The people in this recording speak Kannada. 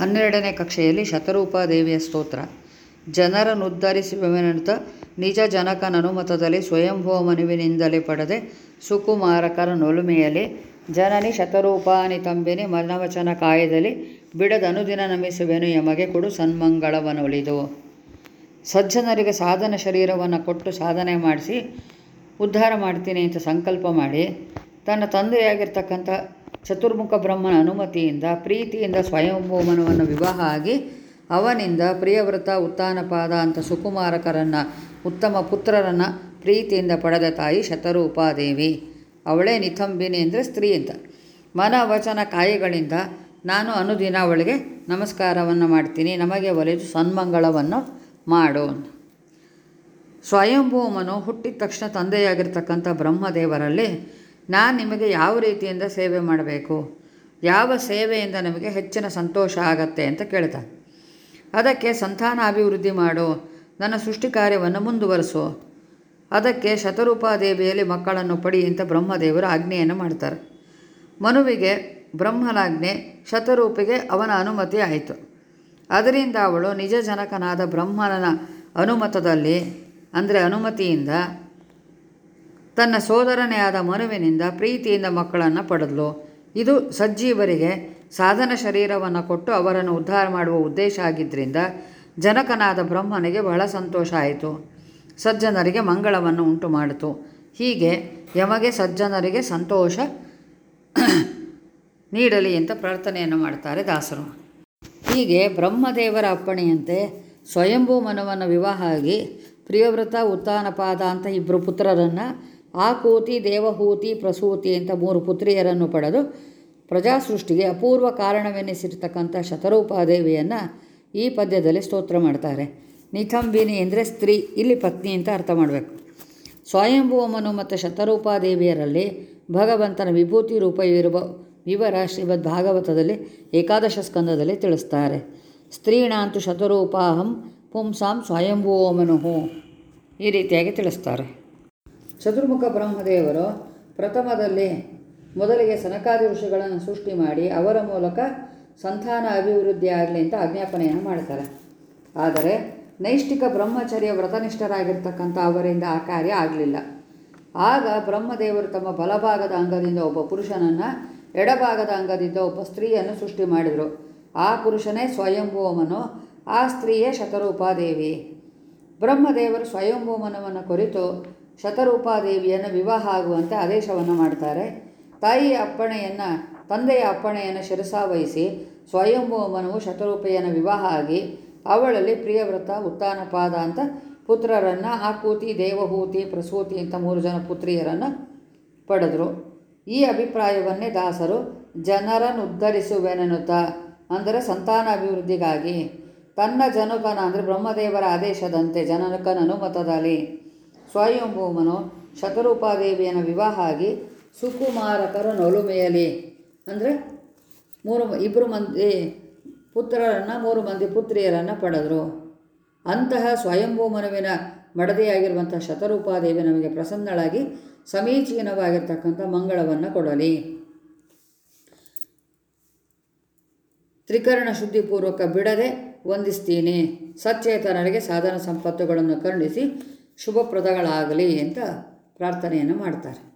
ಹನ್ನೆರಡನೇ ಕಕ್ಷೆಯಲ್ಲಿ ಶತರೂಪಾದೇವಿಯ ಸ್ತೋತ್ರ. ಜನರನ್ನು ಜನರನ್ನುದ್ಧರಿಸುವೆನೆನುತ ನಿಜ ಜನಕನ ಅನುಮತದಲ್ಲಿ ಸ್ವಯಂಭುವ ಮನುವಿನಿಂದಲೇ ಪಡೆದೆ ಸುಕುಮಾರಕರ ನೊಲುಮೆಯಲ್ಲಿ, ಜನನಿ ಶತರೂಪಾನಿ ತಂಬಿನಿ ಮನವಚನ ಕಾಯದಲ್ಲಿ ಬಿಡದ ಅನುದಿನ ನಮಿಸುವೆನು ಯಮಗೆ ಕೊಡು ಸನ್ಮಂಗಳವನೊಲಿದು ಸಜ್ಜನರಿಗೆ ಸಾಧನ ಶರೀರವನ್ನು ಕೊಟ್ಟು ಸಾಧನೆ ಮಾಡಿಸಿ, ಉದ್ಧಾರ ಮಾಡ್ತೀನಿ ಅಂತ ಸಂಕಲ್ಪ ಮಾಡಿ, ತನ್ನ ತಂದೆಯಾಗಿರ್ತಕ್ಕಂಥ ಚತುರ್ಮುಖ ಬ್ರಹ್ಮನ ಅನುಮತಿಯಿಂದ, ಪ್ರೀತಿಯಿಂದ ಸ್ವಯಂಭೂಮನವನ್ನು ವಿವಾಹ ಆಗಿ, ಅವನಿಂದ ಪ್ರಿಯವ್ರತ ಉತ್ತಾನಪಾದ ಅಂತ ಸುಕುಮಾರಕರನ್ನು, ಉತ್ತಮ ಪುತ್ರರನ್ನು ಪ್ರೀತಿಯಿಂದ ಪಡೆದ ತಾಯಿ ಶತರೂಪಾದೇವಿ. ಅವಳೇ ನಿಥಂಬಿನಿ ಅಂದರೆ ಸ್ತ್ರೀ ಅಂತ. ಮನ ವಚನ ಕಾಯಿಗಳಿಂದ ನಾನು ಅನುದಿನ ಅವಳಿಗೆ ನಮಸ್ಕಾರವನ್ನು ಮಾಡ್ತೀನಿ, ನಮಗೆ ಒಲಿದು ಸನ್ಮಂಗಳವನ್ನು ಮಾಡು ಸ್ವಯಂಭೂಮನು ಹುಟ್ಟಿದ ತಕ್ಷಣ ತಂದೆಯಾಗಿರ್ತಕ್ಕಂಥ ಬ್ರಹ್ಮದೇವರಲ್ಲಿ ನಾನು ನಿಮಗೆ ಯಾವ ರೀತಿಯಿಂದ ಸೇವೆ ಮಾಡಬೇಕು? ಯಾವ ಸೇವೆಯಿಂದ ನಮಗೆ ಹೆಚ್ಚಿನ ಸಂತೋಷ ಆಗತ್ತೆ ಅಂತ ಕೇಳ್ತಾನೆ ಅದಕ್ಕೆ ಸಂತಾನ ಅಭಿವೃದ್ಧಿ ಮಾಡು, ನನ್ನ ಸೃಷ್ಟಿ ಕಾರ್ಯವನ್ನು ಮುಂದುವರಿಸು. ಅದಕ್ಕೆ ಶತರೂಪಾದೇವಿಯಲ್ಲಿ ಮಕ್ಕಳನ್ನು ಪಡಿ ಅಂತ ಬ್ರಹ್ಮದೇವರು ಆಜ್ಞೆಯನ್ನು ಮಾಡ್ತಾರೆ. ಮನುವಿಗೆ ಬ್ರಹ್ಮನಾಜ್ಞೆ ಶತರೂಪಿಗೆ ಅವನ ಅನುಮತಿ ಆಯಿತು. ಅದರಿಂದ ಅವಳು ನಿಜ ಜನಕನಾದ ಬ್ರಹ್ಮನ ಅನುಮತದಲ್ಲಿ, ಅಂದರೆ ಅನುಮತಿಯಿಂದ ತನ್ನ ಸೋದರನೇ ಆದ ಮನುವಿನಿಂದ ಪ್ರೀತಿಯಿಂದ ಮಕ್ಕಳನ್ನು ಪಡೆದಳು ಇದು ಸಜ್ಜೀವರಿಗೆ ಸಾಧನ ಶರೀರವನ್ನು ಕೊಟ್ಟು ಅವರನ್ನು ಉದ್ಧಾರ ಮಾಡುವ ಉದ್ದೇಶ ಆಗಿದ್ದರಿಂದ ಜನಕನಾದ ಬ್ರಹ್ಮನಿಗೆ ಬಹಳ ಸಂತೋಷ ಆಯಿತು. ಸಜ್ಜನರಿಗೆ ಮಂಗಳವನ್ನು ಉಂಟು ಮಾಡಿತು. ಹೀಗೆ ಯಮಗೆ ಸಜ್ಜನರಿಗೆ ಸಂತೋಷ ನೀಡಲಿ ಅಂತ ಪ್ರಾರ್ಥನೆಯನ್ನು ಮಾಡ್ತಾರೆ ದಾಸರು. ಹೀಗೆ ಬ್ರಹ್ಮದೇವರ ಅಪ್ಪಣೆಯಂತೆ ಸ್ವಯಂಭೂ ಮನವನ್ನು ವಿವಾಹ ಆಗಿ ಪ್ರಿಯವ್ರತ, ಉತ್ತಾನಪಾದ ಅಂತ ಇಬ್ಬರು ಪುತ್ರರನ್ನು ಆಕೂತಿ ದೇವಹೂತಿ ಪ್ರಸೂತಿ ಅಂತ ಮೂರು ಪುತ್ರಿಯರನ್ನು ಪಡೆದು ಪ್ರಜಾಸೃಷ್ಟಿಗೆ ಅಪೂರ್ವ ಕಾರಣವೆನಿಸಿರ್ತಕ್ಕಂಥ ಶತರೂಪಾದೇವಿಯನ್ನು ಈ ಪದ್ಯದಲ್ಲಿ ಸ್ತೋತ್ರ ಮಾಡ್ತಾರೆ. ನಿಥಂಬಿನಿ ಅಂದರೆ ಸ್ತ್ರೀ, ಇಲ್ಲಿ ಪತ್ನಿ ಅಂತ ಅರ್ಥ ಮಾಡಬೇಕು. ಸ್ವಯಂಭೂಮನು ಮತ್ತು ಶತರೂಪಾದೇವಿಯರಲ್ಲಿ ಭಗವಂತನ ವಿಭೂತಿ ರೂಪ ಇರುವ ವಿವರ ಶ್ರೀಮದ್ ಭಾಗವತದಲ್ಲಿ ಏಕಾದಶ ಸ್ಕಂದದಲ್ಲಿ ತಿಳಿಸ್ತಾರೆ. ಸ್ತ್ರೀಣಾಂತು ಶತರೂಪಾಹಂ ಪುಂಸಾಂ ಸ್ವಯಂಭೂಮನು ಈ ರೀತಿಯಾಗಿ ತಿಳಿಸ್ತಾರೆ. ಚತುರ್ಮುಖ ಬ್ರಹ್ಮದೇವರು ಪ್ರಥಮದಲ್ಲಿ ಮೊದಲಿಗೆ ಸನಕಾದಿ ಋಷಿಗಳನ್ನು ಸೃಷ್ಟಿ ಮಾಡಿ ಅವರ ಮೂಲಕ ಸಂತಾನ ಅಭಿವೃದ್ಧಿ ಆಗಲಿ ಅಂತ ಆಜ್ಞಾಪನೆಯನ್ನು ಮಾಡ್ತಾರೆ. ಆದರೆ ನೈಷ್ಠಿಕ ಬ್ರಹ್ಮಚರ್ಯ ವ್ರತನಿಷ್ಠರಾಗಿರ್ತಕ್ಕಂಥ ಅವರಿಂದ ಆ ಕಾರ್ಯ ಆಗಲಿಲ್ಲ. ಆಗ ಬ್ರಹ್ಮದೇವರು ತಮ್ಮ ಬಲಭಾಗದ ಅಂಗದಿಂದ ಒಬ್ಬ ಪುರುಷನನ್ನು ಎಡಭಾಗದ ಅಂಗದಿಂದ ಒಬ್ಬ ಸ್ತ್ರೀಯನ್ನು ಸೃಷ್ಟಿ ಮಾಡಿದರು. ಆ ಪುರುಷನೇ ಸ್ವಯಂಭೂಮನು ಆ ಸ್ತ್ರೀಯೇ ಶತರೂಪಾದೇವಿ. ಬ್ರಹ್ಮದೇವರು ಸ್ವಯಂಭೂಮನವನ್ನು ಕುರಿತು ಶತರೂಪಾದೇವಿಯನ್ನು ವಿವಾಹ ಆಗುವಂತೆ ಆದೇಶವನ್ನು ಮಾಡ್ತಾರೆ. ತಾಯಿಯ ಅಪ್ಪಣೆಯನ್ನು, ತಂದೆಯ ಅಪ್ಪಣೆಯನ್ನು ಶಿರಸಾವಹಿಸಿ ಸ್ವಯಂಭೂಮನವು ಶತರೂಪೆಯನ್ನು ವಿವಾಹ ಆಗಿ ಅವಳಲ್ಲಿ ಪ್ರಿಯವ್ರತ, ಉತ್ತಾನಪಾದ ಅಂತ ಪುತ್ರರನ್ನು ಆಕೂತಿ, ದೇವಹೂತಿ, ಪ್ರಸೂತಿ ಅಂತ ಮೂರು ಜನ ಪುತ್ರಿಯರನ್ನು ಪಡೆದರು. ಈ ಅಭಿಪ್ರಾಯವನ್ನೇ ದಾಸರು ಜನರನ್ನು ಉದ್ಧರಿಸುವೆನೆನುತ ಅಂದರೆ ಸಂತಾನ ಅಭಿವೃದ್ಧಿಗಾಗಿ ತನ್ನ ಜನಕನ ಅಂದರೆ ಬ್ರಹ್ಮದೇವರ ಆದೇಶದಂತೆ ಜನಕನ ಅನುಮತದಲ್ಲಿ ಸ್ವಯಂಭೂಮನು ಶತರೂಪಾದೇವಿಯನ್ನು ವಿವಾಹ ಆಗಿ ಸುಕುಮಾರಕರು ನೊಲುಮೆಯಲಿ. ಅಂದರೆ ಮೂರು ಇಬ್ಬರು ಮಂದಿ ಪುತ್ರರನ್ನು, ಮೂರು ಮಂದಿ ಪುತ್ರಿಯರನ್ನು ಪಡೆದರು. ಅಂತಹ ಸ್ವಯಂಭೂಮನವಿನ ಮಡದಿಯಾಗಿರುವಂಥ ಶತರೂಪಾದೇವಿ ನಮಗೆ ಪ್ರಸನ್ನಳಾಗಿ ಸಮೀಚೀನವಾಗಿರ್ತಕ್ಕಂಥ ಮಂಗಳವನ್ನು ಕೊಡಲಿ. ತ್ರಿಕರಣ ಶುದ್ಧಿಪೂರ್ವಕ ಬಿಡದೆ ವಂದಿಸ್ತೀನಿ. ಸಚ್ಚೇತನರಿಗೆ ಸಾಧನ ಸಂಪತ್ತುಗಳನ್ನು ಕರುಣಿಸಿ ಶುಭಪ್ರದಗಳಾಗಲಿ ಅಂತ ಪ್ರಾರ್ಥನೆಯನ್ನು ಮಾಡ್ತಾರೆ.